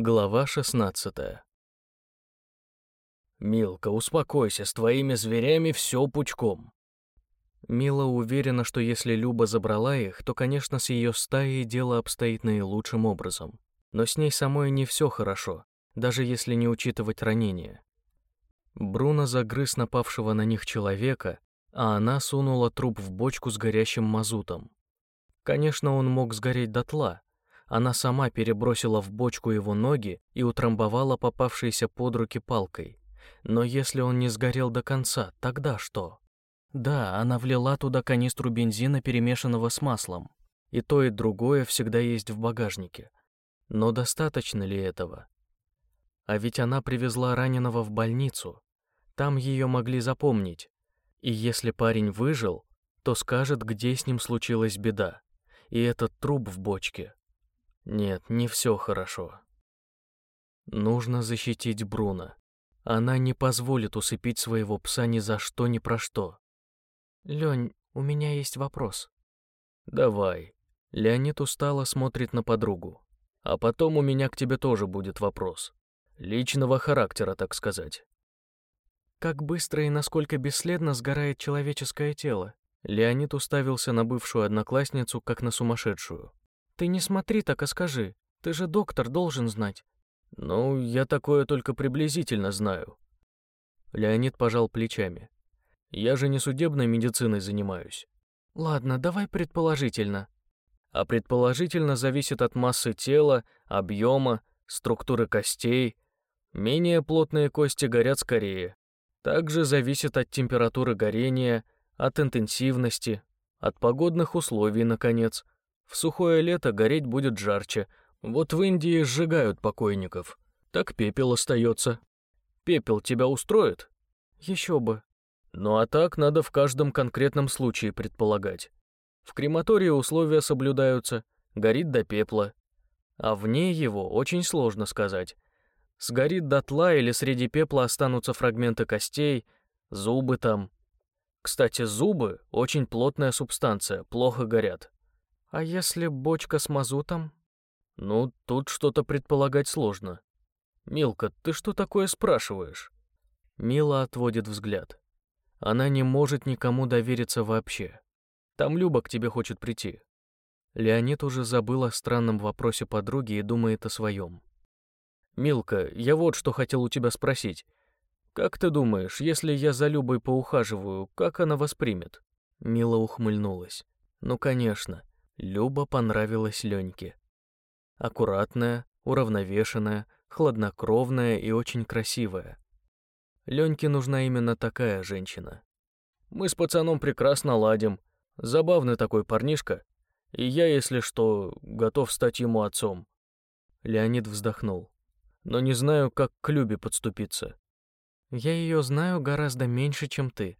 Глава 16 «Милка, успокойся, с твоими зверями все пучком». Мила уверена, что если Люба забрала их, то, конечно, с ее стаей дело обстоит наилучшим образом. Но с ней самой не все хорошо, даже если не учитывать ранения. Бруно загрыз напавшего на них человека, а она сунула труп в бочку с горящим мазутом. Конечно, он мог сгореть дотла, она сама перебросила в бочку его ноги и утрамбовала попавшиеся под руки палкой. Но если он не сгорел до конца, тогда что? Да, она влила туда канистру бензина, перемешанного с маслом. И то, и другое всегда есть в багажнике. Но достаточно ли этого? А ведь она привезла раненого в больницу. Там ее могли запомнить. И если парень выжил, то скажет, где с ним случилась беда. И этот труп в бочке нет, не все хорошо. Нужно защитить Бруно. Она не позволит усыпить своего пса ни за что, ни про что. Лень, у меня есть вопрос. Давай. Леонид устало смотрит на подругу. А потом у меня к тебе тоже будет вопрос. Личного характера, так сказать. Как быстро и насколько бесследно сгорает человеческое тело? Леонид уставился на бывшую одноклассницу, как на сумасшедшую. Ты не смотри так, а скажи. Ты же доктор, должен знать. Ну, я такое только приблизительно знаю. Леонид пожал плечами. Я же не судебной медициной занимаюсь. Ладно, давай предположительно. А предположительно зависит от массы тела, объема, структуры костей. Менее плотные кости горят скорее. Также зависит от температуры горения, от интенсивности, от погодных условий, наконец, в сухое лето гореть будет жарче. Вот в Индии сжигают покойников. Так пепел остается. Пепел тебя устроит? Еще бы. Ну а так надо в каждом конкретном случае предполагать. В крематории условия соблюдаются, горит до пепла. А вне его очень сложно сказать. Сгорит дотла или среди пепла останутся фрагменты костей, зубы там. Кстати, зубы — очень плотная субстанция, плохо горят. А если бочка с мазутом? Ну, тут что-то предполагать сложно. Милка, ты что такое спрашиваешь? Мила отводит взгляд. Она не может никому довериться вообще. Там Люба к тебе хочет прийти. Леонид уже забыл о странном вопросе подруги и думает о своем. «Милка, я вот что хотел у тебя спросить. Как ты думаешь, если я за Любой поухаживаю, как она воспримет?» Мила ухмыльнулась. «Ну, конечно. Люба понравилась Леньке. Аккуратная, уравновешенная, хладнокровная и очень красивая. Леньке нужна именно такая женщина. Мы с пацаном прекрасно ладим. Забавный такой парнишка. И я, если что, готов стать ему отцом. Леонид вздохнул. Но не знаю, как к Любе подступиться. Я ее знаю гораздо меньше, чем ты.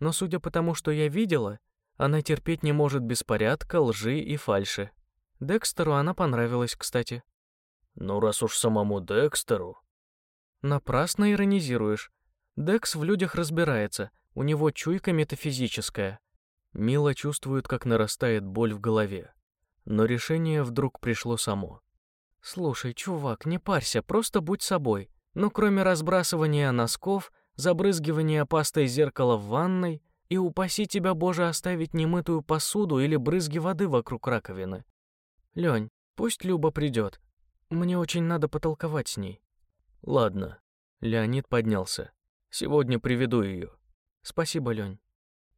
Но судя по тому, что я видела, она терпеть не может беспорядка, лжи и фальши. Декстеру она понравилась, кстати. Ну, раз уж самому Декстеру... Напрасно иронизируешь. Декс в людях разбирается, у него чуйка метафизическая. Мила чувствует, как нарастает боль в голове. Но решение вдруг пришло само. «Слушай, чувак, не парься, просто будь собой. Ну, кроме разбрасывания носков, забрызгивания пастой зеркала в ванной, и упаси тебя, Боже, оставить немытую посуду или брызги воды вокруг раковины. Лень, пусть Люба придет. Мне очень надо потолковать с ней. Ладно. Леонид поднялся. Сегодня приведу ее. Спасибо, Лень.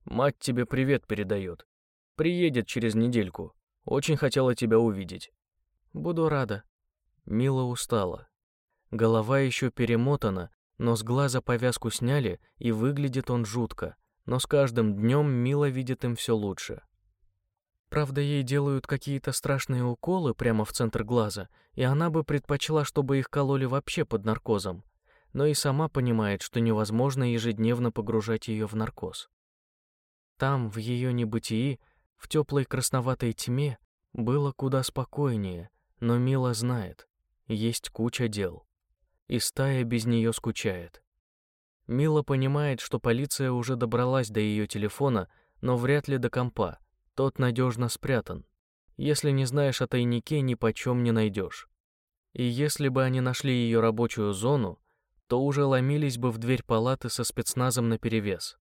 Мать тебе привет передает. Приедет через недельку. Очень хотела тебя увидеть. Буду рада. Мила устала. Голова еще перемотана, но с глаза повязку сняли, и выглядит он жутко но с каждым днем Мила видит им все лучше. Правда, ей делают какие-то страшные уколы прямо в центр глаза, и она бы предпочла, чтобы их кололи вообще под наркозом, но и сама понимает, что невозможно ежедневно погружать ее в наркоз. Там, в ее небытии, в теплой красноватой тьме, было куда спокойнее, но Мила знает, есть куча дел. И стая без нее скучает. Мила понимает, что полиция уже добралась до ее телефона, но вряд ли до компа. Тот надежно спрятан. Если не знаешь о тайнике, ни почем не найдешь. И если бы они нашли ее рабочую зону, то уже ломились бы в дверь палаты со спецназом наперевес.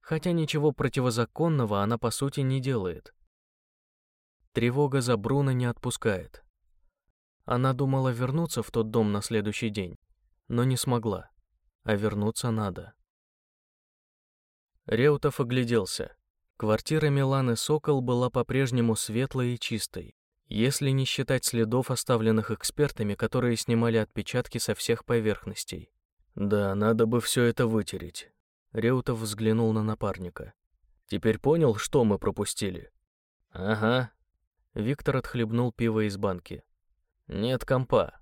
Хотя ничего противозаконного она по сути не делает. Тревога за Бруно не отпускает. Она думала вернуться в тот дом на следующий день, но не смогла, а вернуться надо. Реутов огляделся. Квартира Миланы Сокол была по-прежнему светлой и чистой, если не считать следов, оставленных экспертами, которые снимали отпечатки со всех поверхностей. Да, надо бы все это вытереть. Реутов взглянул на напарника. Теперь понял, что мы пропустили? Ага. Виктор отхлебнул пиво из банки. Нет компа.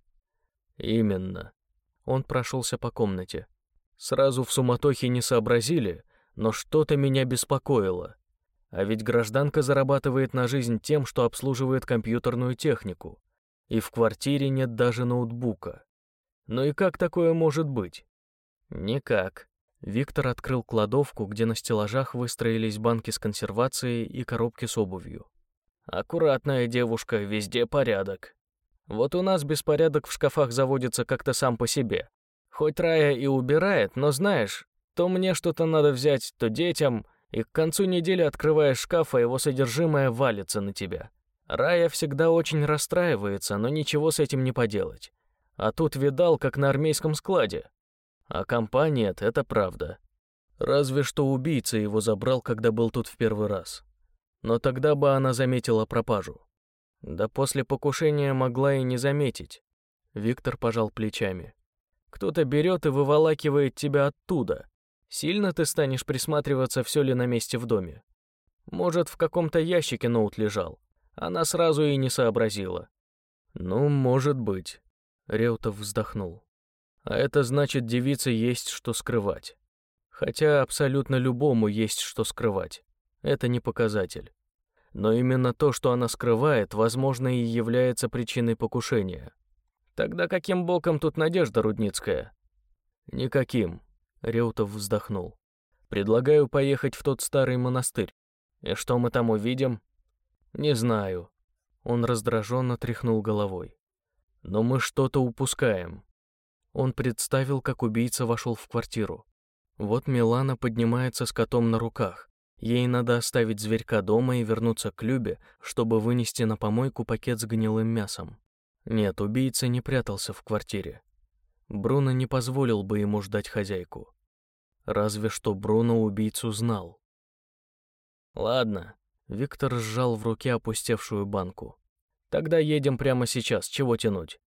Именно. Он прошелся по комнате. Сразу в суматохе не сообразили, но что-то меня беспокоило. А ведь гражданка зарабатывает на жизнь тем, что обслуживает компьютерную технику. И в квартире нет даже ноутбука. Ну и как такое может быть? Никак. Виктор открыл кладовку, где на стеллажах выстроились банки с консервацией и коробки с обувью. Аккуратная девушка, везде порядок. Вот у нас беспорядок в шкафах заводится как-то сам по себе. Хоть Рая и убирает, но знаешь, то мне что-то надо взять, то детям, и к концу недели открываешь шкаф, а его содержимое валится на тебя. Рая всегда очень расстраивается, но ничего с этим не поделать. А тут видал, как на армейском складе. А компа нет, это правда. Разве что убийца его забрал, когда был тут в первый раз. Но тогда бы она заметила пропажу. Да после покушения могла и не заметить. Виктор пожал плечами. Кто-то берет и выволакивает тебя оттуда, Сильно ты станешь присматриваться, все ли на месте в доме. Может, в каком-то ящике ноут лежал. Она сразу и не сообразила. Ну, может быть. Реутов вздохнул. А это значит, девице есть что скрывать. Хотя абсолютно любому есть что скрывать. Это не показатель. Но именно то, что она скрывает, возможно, и является причиной покушения. Тогда каким боком тут Надежда Рудницкая? Никаким. Реутов вздохнул. «Предлагаю поехать в тот старый монастырь. И что мы там увидим?» «Не знаю». Он раздраженно тряхнул головой. «Но мы что-то упускаем». Он представил, как убийца вошел в квартиру. Вот Милана поднимается с котом на руках. Ей надо оставить зверька дома и вернуться к Любе, чтобы вынести на помойку пакет с гнилым мясом. Нет, убийца не прятался в квартире. Бруно не позволил бы ему ждать хозяйку. Разве что Бруно убийцу знал. Ладно, Виктор сжал в руке опустевшую банку. Тогда едем прямо сейчас, чего тянуть?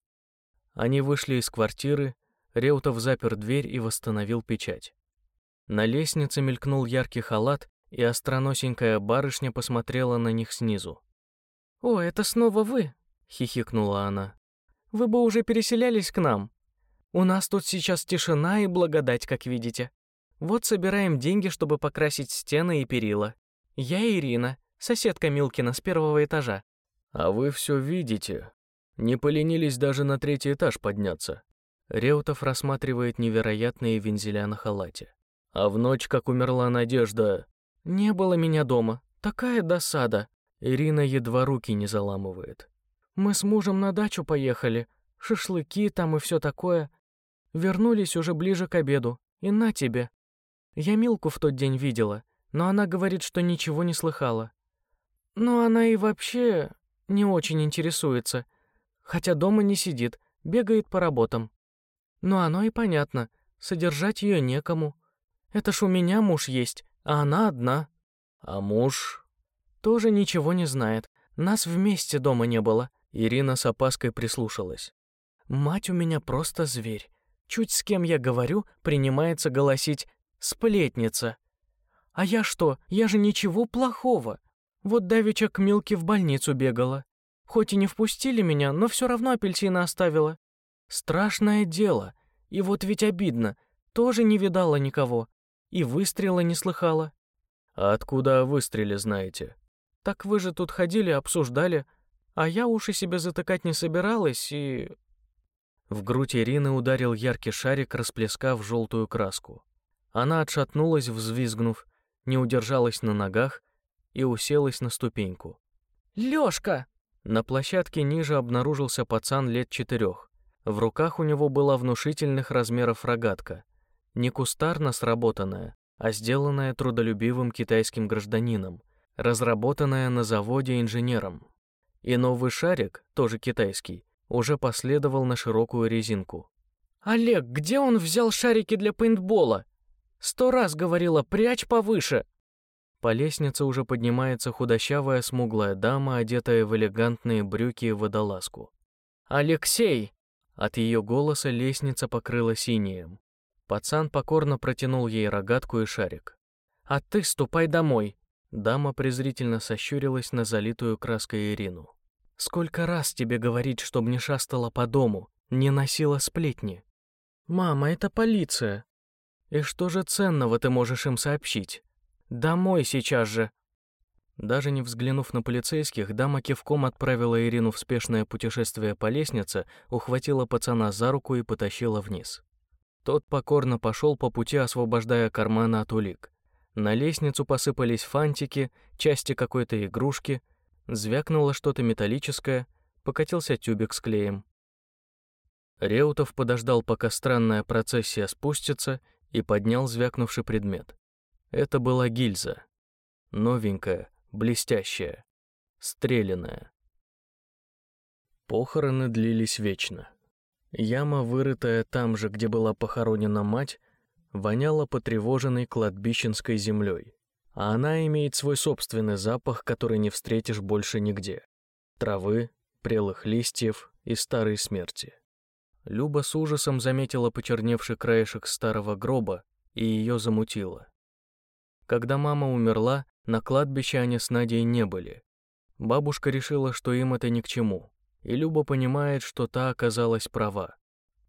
Они вышли из квартиры, Реутов запер дверь и восстановил печать. На лестнице мелькнул яркий халат, и остроносенькая барышня посмотрела на них снизу. «О, это снова вы!» — хихикнула она. «Вы бы уже переселялись к нам. У нас тут сейчас тишина и благодать, как видите. Вот собираем деньги, чтобы покрасить стены и перила. Я Ирина, соседка Милкина с первого этажа. А вы все видите. Не поленились даже на третий этаж подняться. Реутов рассматривает невероятные вензеля на халате. А в ночь, как умерла Надежда... Не было меня дома. Такая досада. Ирина едва руки не заламывает. Мы с мужем на дачу поехали. Шашлыки там и все такое. Вернулись уже ближе к обеду. И на тебе. Я Милку в тот день видела, но она говорит, что ничего не слыхала. Но она и вообще не очень интересуется, хотя дома не сидит, бегает по работам. Но оно и понятно, содержать ее некому. Это ж у меня муж есть, а она одна. А муж? Тоже ничего не знает. Нас вместе дома не было. Ирина с опаской прислушалась. Мать у меня просто зверь. Чуть с кем я говорю, принимается голосить Сплетница. А я что? Я же ничего плохого. Вот давеча к Милке в больницу бегала. Хоть и не впустили меня, но все равно апельсина оставила. Страшное дело. И вот ведь обидно. Тоже не видала никого. И выстрела не слыхала. А откуда о выстреле знаете? Так вы же тут ходили, обсуждали. А я уши себе затыкать не собиралась и... В грудь Ирины ударил яркий шарик, расплескав желтую краску. Она отшатнулась, взвизгнув, не удержалась на ногах и уселась на ступеньку. «Лёшка!» На площадке ниже обнаружился пацан лет четырех. В руках у него была внушительных размеров рогатка. Не кустарно сработанная, а сделанная трудолюбивым китайским гражданином, разработанная на заводе инженером. И новый шарик, тоже китайский, уже последовал на широкую резинку. «Олег, где он взял шарики для пейнтбола? Сто раз говорила, прячь повыше!» По лестнице уже поднимается худощавая смуглая дама, одетая в элегантные брюки и водолазку. «Алексей!» От ее голоса лестница покрыла синим. Пацан покорно протянул ей рогатку и шарик. «А ты ступай домой!» Дама презрительно сощурилась на залитую краской Ирину. «Сколько раз тебе говорить, чтобы не шастала по дому, не носила сплетни?» «Мама, это полиция!» «И что же ценного ты можешь им сообщить?» «Домой сейчас же!» Даже не взглянув на полицейских, дама кивком отправила Ирину в спешное путешествие по лестнице, ухватила пацана за руку и потащила вниз. Тот покорно пошел по пути, освобождая карманы от улик. На лестницу посыпались фантики, части какой-то игрушки, звякнуло что-то металлическое, покатился тюбик с клеем. Реутов подождал, пока странная процессия спустится, и поднял звякнувший предмет. Это была гильза. Новенькая, блестящая, стреляная. Похороны длились вечно. Яма, вырытая там же, где была похоронена мать, воняла потревоженной кладбищенской землей. А она имеет свой собственный запах, который не встретишь больше нигде. Травы, прелых листьев и старой смерти. Люба с ужасом заметила почерневший краешек старого гроба, и ее замутило. Когда мама умерла, на кладбище они с Надей не были. Бабушка решила, что им это ни к чему и Люба понимает, что та оказалась права.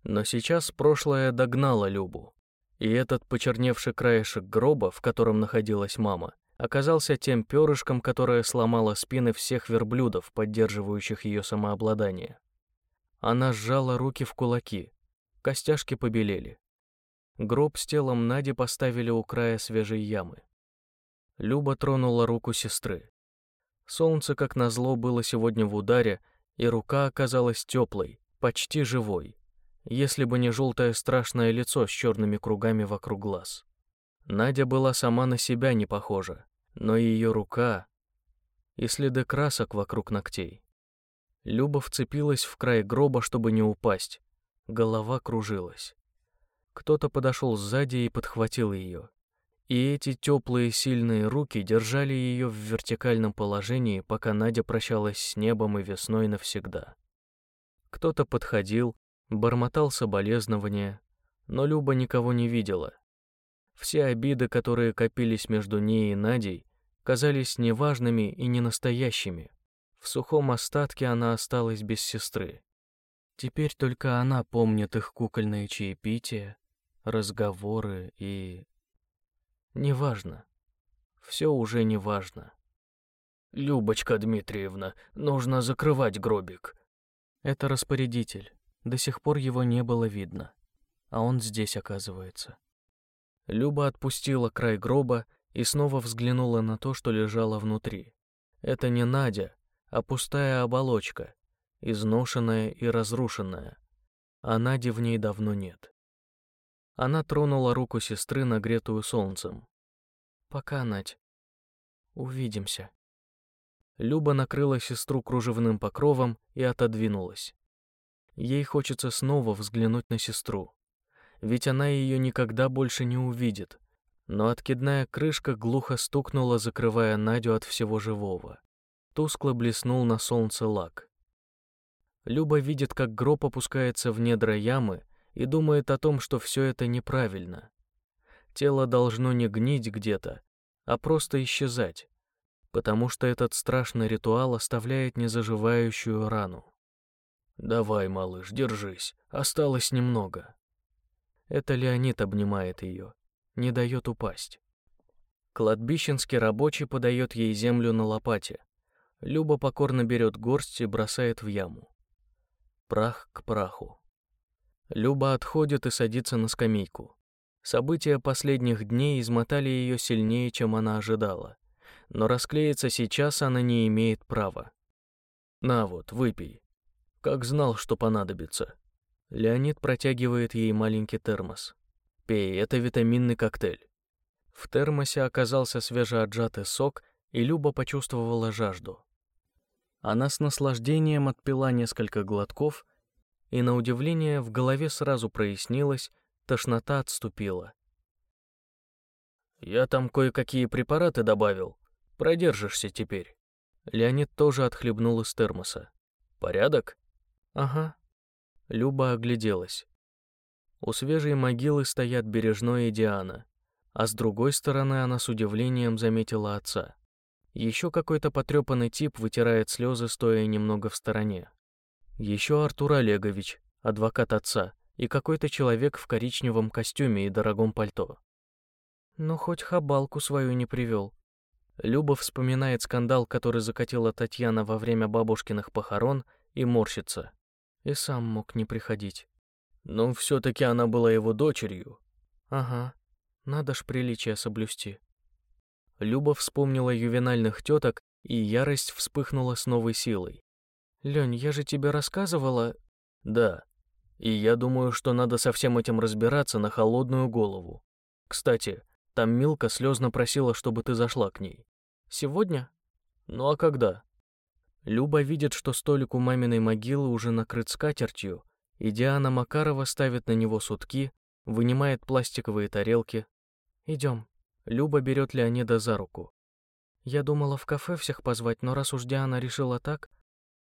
Но сейчас прошлое догнало Любу, и этот почерневший краешек гроба, в котором находилась мама, оказался тем перышком, которое сломало спины всех верблюдов, поддерживающих ее самообладание. Она сжала руки в кулаки, костяшки побелели. Гроб с телом Нади поставили у края свежей ямы. Люба тронула руку сестры. Солнце, как назло, было сегодня в ударе, и рука оказалась теплой, почти живой, если бы не желтое страшное лицо с черными кругами вокруг глаз. Надя была сама на себя не похожа, но ее рука и следы красок вокруг ногтей. Люба вцепилась в край гроба, чтобы не упасть. Голова кружилась. Кто-то подошел сзади и подхватил ее и эти теплые сильные руки держали ее в вертикальном положении, пока Надя прощалась с небом и весной навсегда. Кто-то подходил, бормотал соболезнования, но Люба никого не видела. Все обиды, которые копились между ней и Надей, казались неважными и ненастоящими. В сухом остатке она осталась без сестры. Теперь только она помнит их кукольные чаепития, разговоры и Неважно. Все уже неважно. «Любочка Дмитриевна, нужно закрывать гробик». Это распорядитель. До сих пор его не было видно. А он здесь, оказывается. Люба отпустила край гроба и снова взглянула на то, что лежало внутри. Это не Надя, а пустая оболочка, изношенная и разрушенная. А Нади в ней давно нет. Она тронула руку сестры, нагретую солнцем. «Пока, Надь. Увидимся». Люба накрыла сестру кружевным покровом и отодвинулась. Ей хочется снова взглянуть на сестру, ведь она ее никогда больше не увидит. Но откидная крышка глухо стукнула, закрывая Надю от всего живого. Тускло блеснул на солнце лак. Люба видит, как гроб опускается в недра ямы, и думает о том, что все это неправильно. Тело должно не гнить где-то, а просто исчезать, потому что этот страшный ритуал оставляет незаживающую рану. «Давай, малыш, держись, осталось немного». Это Леонид обнимает ее, не дает упасть. Кладбищенский рабочий подает ей землю на лопате. Люба покорно берет горсть и бросает в яму. Прах к праху. Люба отходит и садится на скамейку. События последних дней измотали ее сильнее, чем она ожидала. Но расклеиться сейчас она не имеет права. На вот, выпей. Как знал, что понадобится. Леонид протягивает ей маленький термос. Пей, это витаминный коктейль. В термосе оказался свежеотжатый сок, и Люба почувствовала жажду. Она с наслаждением отпила несколько глотков, и на удивление в голове сразу прояснилось, тошнота отступила. «Я там кое-какие препараты добавил. Продержишься теперь». Леонид тоже отхлебнул из термоса. «Порядок?» «Ага». Люба огляделась. У свежей могилы стоят Бережной и Диана, а с другой стороны она с удивлением заметила отца. Еще какой-то потрепанный тип вытирает слезы, стоя немного в стороне. Еще Артур Олегович, адвокат отца, и какой-то человек в коричневом костюме и дорогом пальто. Ну, хоть хабалку свою не привел. Люба вспоминает скандал, который закатила Татьяна во время бабушкиных похорон, и морщится. И сам мог не приходить. Но все-таки она была его дочерью. Ага, надо ж приличие соблюсти. Люба вспомнила ювенальных теток, и ярость вспыхнула с новой силой. «Лень, я же тебе рассказывала...» «Да, и я думаю, что надо со всем этим разбираться на холодную голову. Кстати, там Милка слезно просила, чтобы ты зашла к ней. Сегодня? Ну а когда?» Люба видит, что столик у маминой могилы уже накрыт скатертью, и Диана Макарова ставит на него сутки, вынимает пластиковые тарелки. «Идем». Люба берет Леонида за руку. Я думала в кафе всех позвать, но раз уж Диана решила так...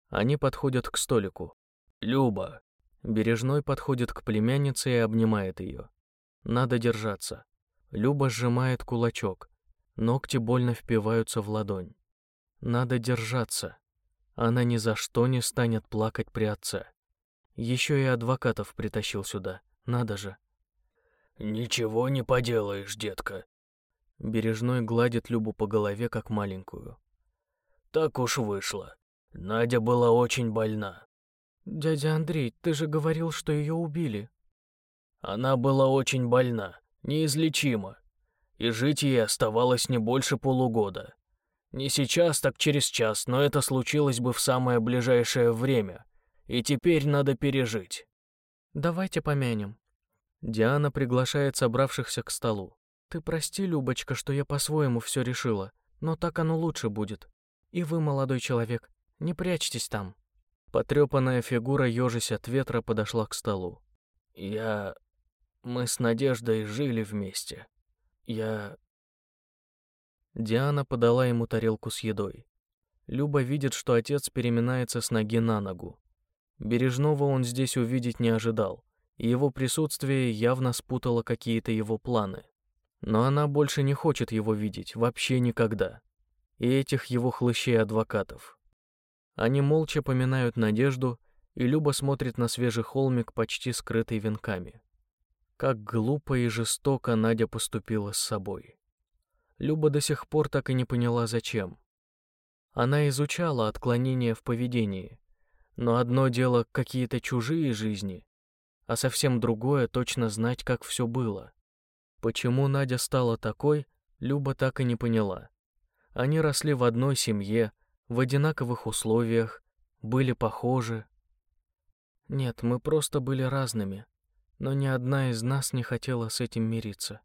Они подходят к столику. «Люба!» Бережной подходит к племяннице и обнимает ее. Надо держаться. Люба сжимает кулачок. Ногти больно впиваются в ладонь. Надо держаться. Она ни за что не станет плакать при отце. Еще и адвокатов притащил сюда. Надо же. «Ничего не поделаешь, детка», Бережной гладит Любу по голове, как маленькую. «Так уж вышло. Надя была очень больна». «Дядя Андрей, ты же говорил, что ее убили». «Она была очень больна, неизлечима, и жить ей оставалось не больше полугода. Не сейчас, так через час, но это случилось бы в самое ближайшее время, и теперь надо пережить». «Давайте помянем». Диана приглашает собравшихся к столу. Ты прости, Любочка, что я по-своему все решила, но так оно лучше будет. И вы, молодой человек, не прячьтесь там. Потрепанная фигура, ежась от ветра, подошла к столу. Я... Мы с Надеждой жили вместе. Я... Диана подала ему тарелку с едой. Люба видит, что отец переминается с ноги на ногу. Бережного он здесь увидеть не ожидал, и его присутствие явно спутало какие-то его планы. Но она больше не хочет его видеть, вообще никогда. И этих его хлыщей-адвокатов. Они молча поминают Надежду, и Люба смотрит на свежий холмик, почти скрытый венками. Как глупо и жестоко Надя поступила с собой. Люба до сих пор так и не поняла, зачем. Она изучала отклонения в поведении, но одно дело какие-то чужие жизни, а совсем другое точно знать, как все было. Почему Надя стала такой, Люба так и не поняла. Они росли в одной семье, в одинаковых условиях, были похожи. Нет, мы просто были разными, но ни одна из нас не хотела с этим мириться.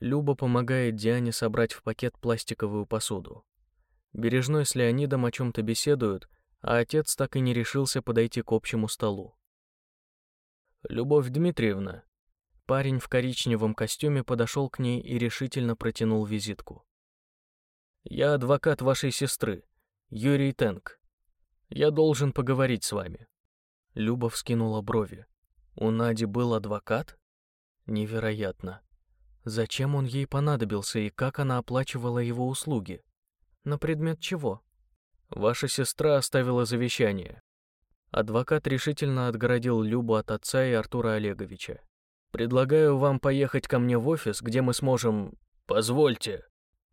Люба помогает Диане собрать в пакет пластиковую посуду. Бережной с Леонидом о чем-то беседуют, а отец так и не решился подойти к общему столу. «Любовь Дмитриевна, Парень в коричневом костюме подошел к ней и решительно протянул визитку. «Я адвокат вашей сестры, Юрий Тенк. Я должен поговорить с вами». Люба вскинула брови. «У Нади был адвокат? Невероятно. Зачем он ей понадобился и как она оплачивала его услуги? На предмет чего?» «Ваша сестра оставила завещание». Адвокат решительно отгородил Любу от отца и Артура Олеговича. Предлагаю вам поехать ко мне в офис, где мы сможем... Позвольте.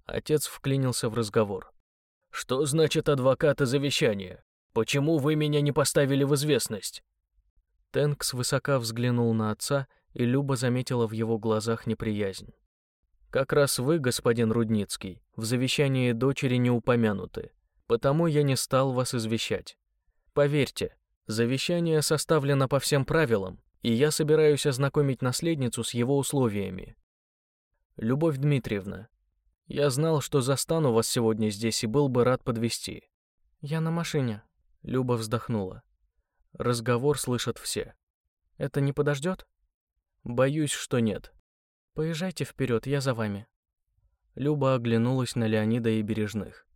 Отец вклинился в разговор. Что значит адвокат и завещание? Почему вы меня не поставили в известность? Тенкс высоко взглянул на отца, и Люба заметила в его глазах неприязнь. Как раз вы, господин Рудницкий, в завещании дочери не упомянуты, Потому я не стал вас извещать. Поверьте, завещание составлено по всем правилам, и я собираюсь ознакомить наследницу с его условиями. Любовь Дмитриевна, я знал, что застану вас сегодня здесь и был бы рад подвести. Я на машине. Люба вздохнула. Разговор слышат все. Это не подождет? Боюсь, что нет. Поезжайте вперед, я за вами. Люба оглянулась на Леонида и Бережных.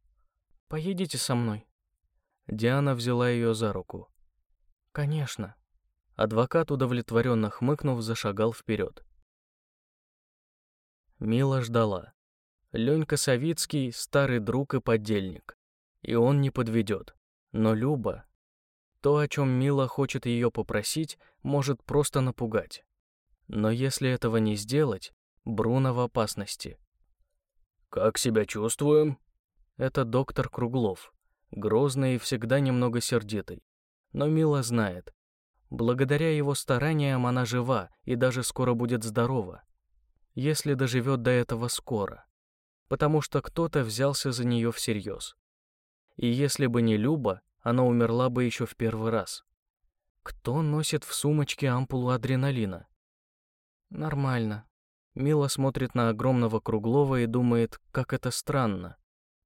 Поедете со мной? Диана взяла ее за руку. Конечно. Адвокат, удовлетворенно хмыкнув, зашагал вперед. Мила ждала. Ленька Савицкий — старый друг и подельник. И он не подведет. Но Люба... То, о чем Мила хочет ее попросить, может просто напугать. Но если этого не сделать, Бруно в опасности. «Как себя чувствуем?» Это доктор Круглов, грозный и всегда немного сердитый. Но Мила знает. Благодаря его стараниям она жива и даже скоро будет здорова. Если доживет до этого скоро. Потому что кто-то взялся за нее всерьез. И если бы не Люба, она умерла бы еще в первый раз. Кто носит в сумочке ампулу адреналина? Нормально. Мила смотрит на огромного Круглова и думает, как это странно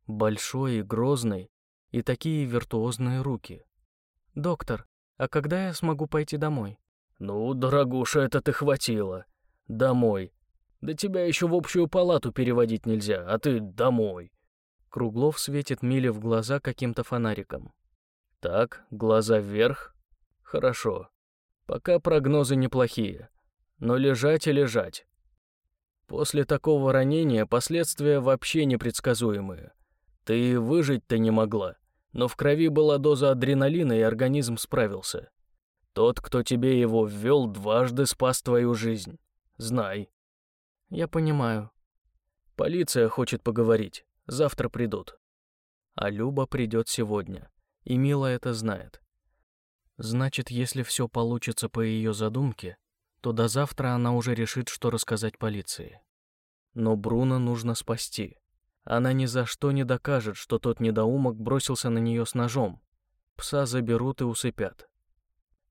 большой и грозный, и такие виртуозные руки. «Доктор, а когда я смогу пойти домой?» «Ну, дорогуша, это ты хватило. Домой. Да тебя еще в общую палату переводить нельзя, а ты домой». Круглов светит Миле в глаза каким-то фонариком. «Так, глаза вверх. Хорошо. Пока прогнозы неплохие. Но лежать и лежать. После такого ранения последствия вообще непредсказуемые. Ты выжить-то не могла, но в крови была доза адреналина, и организм справился. Тот, кто тебе его ввел, дважды спас твою жизнь. Знай. Я понимаю. Полиция хочет поговорить. Завтра придут. А Люба придет сегодня. И Мила это знает. Значит, если все получится по ее задумке, то до завтра она уже решит, что рассказать полиции. Но Бруно нужно спасти. Она ни за что не докажет, что тот недоумок бросился на нее с ножом. Пса заберут и усыпят.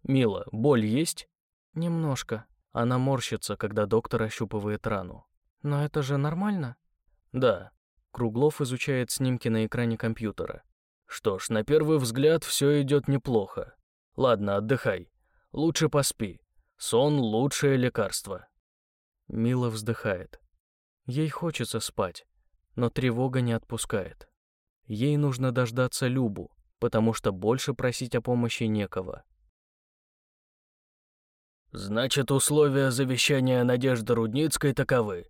«Мила, боль есть?» «Немножко». Она морщится, когда доктор ощупывает рану. «Но это же нормально?» «Да». Круглов изучает снимки на экране компьютера. «Что ж, на первый взгляд все идет неплохо. Ладно, отдыхай. Лучше поспи. Сон — лучшее лекарство». Мила вздыхает. Ей хочется спать, но тревога не отпускает. Ей нужно дождаться Любу, потому что больше просить о помощи некого. Значит, условия завещания Надежды Рудницкой таковы.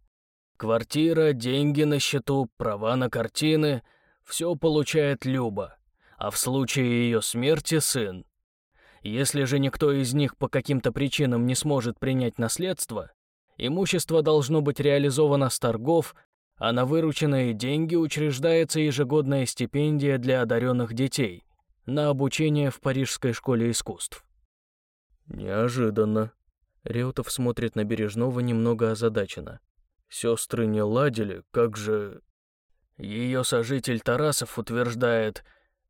Квартира, деньги на счету, права на картины — все получает Люба, а в случае ее смерти — сын. Если же никто из них по каким-то причинам не сможет принять наследство, имущество должно быть реализовано с торгов а на вырученные деньги учреждается ежегодная стипендия для одаренных детей на обучение в Парижской школе искусств. Неожиданно. Реутов смотрит на Бережного немного озадаченно. Сестры не ладили, как же... Ее сожитель Тарасов утверждает,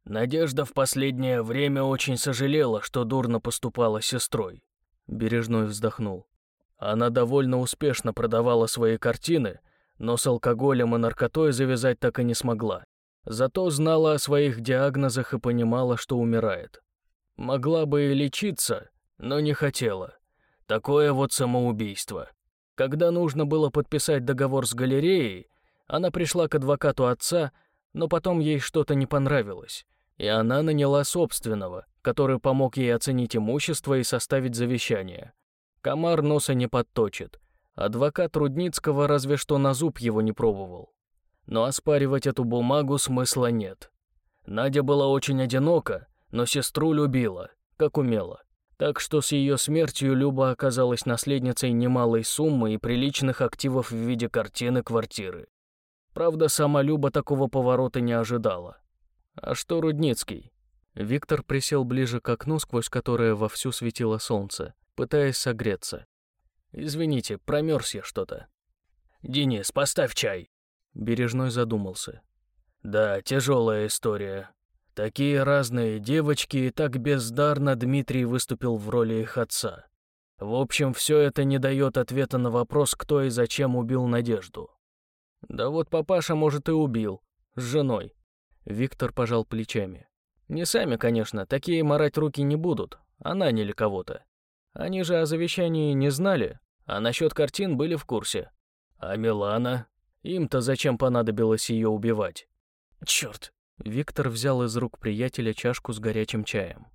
Надежда в последнее время очень сожалела, что дурно поступала с сестрой. Бережной вздохнул. Она довольно успешно продавала свои картины, но с алкоголем и наркотой завязать так и не смогла. Зато знала о своих диагнозах и понимала, что умирает. Могла бы и лечиться, но не хотела. Такое вот самоубийство. Когда нужно было подписать договор с галереей, она пришла к адвокату отца, но потом ей что-то не понравилось, и она наняла собственного, который помог ей оценить имущество и составить завещание. Комар носа не подточит, Адвокат Рудницкого разве что на зуб его не пробовал. Но оспаривать эту бумагу смысла нет. Надя была очень одинока, но сестру любила, как умела. Так что с ее смертью Люба оказалась наследницей немалой суммы и приличных активов в виде картины квартиры. Правда, сама Люба такого поворота не ожидала. А что Рудницкий? Виктор присел ближе к окну, сквозь которое вовсю светило солнце, пытаясь согреться. Извините, промерз я что-то. Денис, поставь чай. Бережной задумался. Да, тяжелая история. Такие разные девочки, и так бездарно Дмитрий выступил в роли их отца. В общем, все это не дает ответа на вопрос, кто и зачем убил Надежду. Да вот папаша, может, и убил. С женой. Виктор пожал плечами. Не сами, конечно, такие марать руки не будут, а наняли кого-то. Они же о завещании не знали, а насчет картин были в курсе. А Милана? Им-то зачем понадобилось ее убивать? Черт! Виктор взял из рук приятеля чашку с горячим чаем.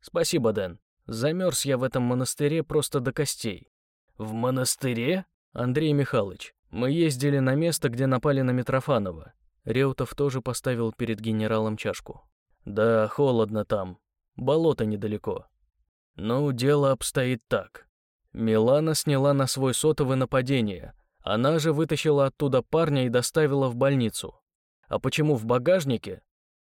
«Спасибо, Дэн. Замерз я в этом монастыре просто до костей». «В монастыре?» «Андрей Михайлович, мы ездили на место, где напали на Митрофанова». Реутов тоже поставил перед генералом чашку. «Да, холодно там. Болото недалеко. Ну, дело обстоит так. Милана сняла на свой сотовый нападение. Она же вытащила оттуда парня и доставила в больницу. А почему в багажнике?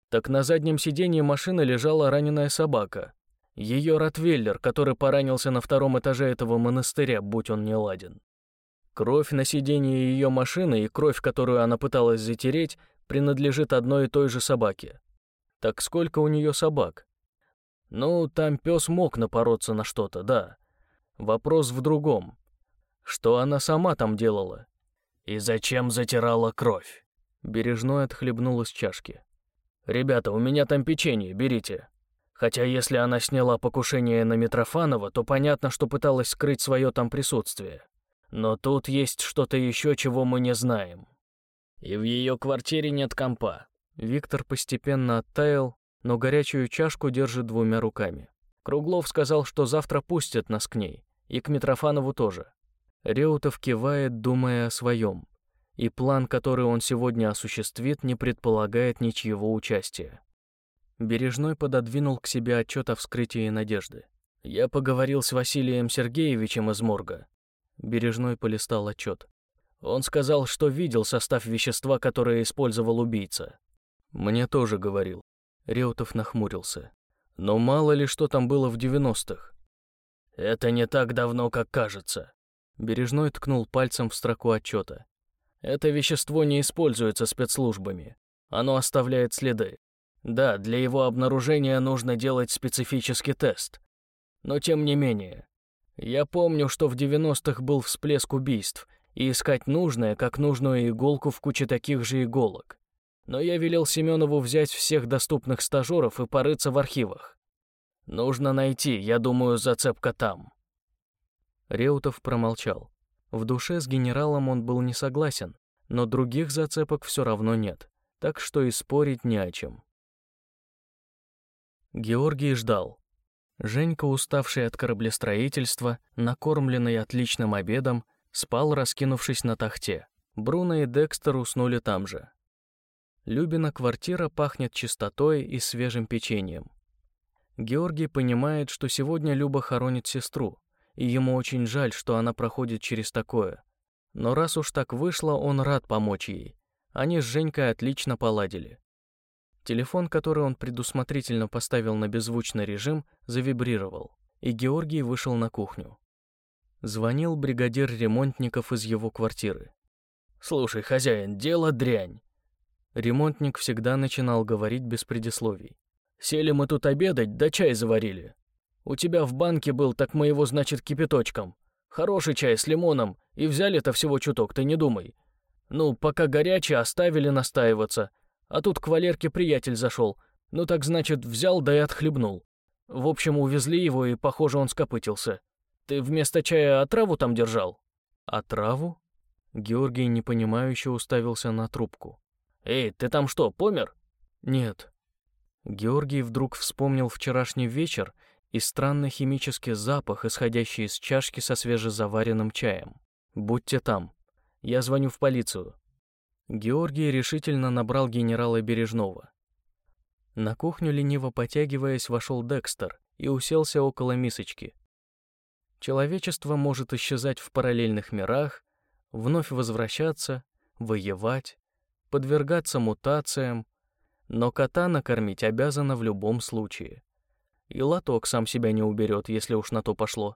Так на заднем сиденье машины лежала раненая собака. Ее ротвейлер, который поранился на втором этаже этого монастыря, будь он не ладен. Кровь на сиденье ее машины и кровь, которую она пыталась затереть, принадлежит одной и той же собаке. Так сколько у нее собак? Ну, там пес мог напороться на что-то, да. Вопрос в другом. Что она сама там делала? И зачем затирала кровь? Бережной отхлебнул из чашки. «Ребята, у меня там печенье, берите. Хотя если она сняла покушение на Митрофанова, то понятно, что пыталась скрыть свое там присутствие. Но тут есть что-то еще, чего мы не знаем. И в ее квартире нет компа». Виктор постепенно оттаял, но горячую чашку держит двумя руками. Круглов сказал, что завтра пустят нас к ней, и к Митрофанову тоже. Реутов кивает, думая о своем и план, который он сегодня осуществит, не предполагает ничьего участия. Бережной пододвинул к себе отчет о вскрытии Надежды. «Я поговорил с Василием Сергеевичем из морга». Бережной полистал отчет. «Он сказал, что видел состав вещества, которое использовал убийца». «Мне тоже говорил». Реутов нахмурился. «Но мало ли что там было в девяностых». «Это не так давно, как кажется». Бережной ткнул пальцем в строку отчета. Это вещество не используется спецслужбами. Оно оставляет следы. Да, для его обнаружения нужно делать специфический тест. Но тем не менее. Я помню, что в 90-х был всплеск убийств, и искать нужное, как нужную иголку в куче таких же иголок. Но я велел Семенову взять всех доступных стажеров и порыться в архивах. Нужно найти, я думаю, зацепка там. Реутов промолчал. В душе с генералом он был не согласен, но других зацепок все равно нет, так что и спорить не о чем. Георгий ждал. Женька, уставший от кораблестроительства, накормленный отличным обедом, спал, раскинувшись на тахте. Бруно и Декстер уснули там же. Любина квартира пахнет чистотой и свежим печеньем. Георгий понимает, что сегодня Люба хоронит сестру, и ему очень жаль, что она проходит через такое. Но раз уж так вышло, он рад помочь ей. Они с Женькой отлично поладили. Телефон, который он предусмотрительно поставил на беззвучный режим, завибрировал, и Георгий вышел на кухню. Звонил бригадир ремонтников из его квартиры. «Слушай, хозяин, дело дрянь!» Ремонтник всегда начинал говорить без предисловий. «Сели мы тут обедать, да чай заварили. У тебя в банке был, так мы его, значит, кипяточком. Хороший чай с лимоном, и взяли-то всего чуток, ты не думай. Ну, пока горячий, оставили настаиваться. А тут к Валерке приятель зашел. Ну так, значит, взял да и отхлебнул. В общем, увезли его, и, похоже, он скопытился. Ты вместо чая отраву там держал? Отраву? Георгий непонимающе уставился на трубку. Эй, ты там что, помер? Нет. Георгий вдруг вспомнил вчерашний вечер и странный химический запах, исходящий из чашки со свежезаваренным чаем. Будьте там. Я звоню в полицию. Георгий решительно набрал генерала Бережного. На кухню, лениво потягиваясь, вошел Декстер и уселся около мисочки. Человечество может исчезать в параллельных мирах, вновь возвращаться, воевать, подвергаться мутациям, но кота накормить обязана в любом случае. И лоток сам себя не уберет, если уж на то пошло.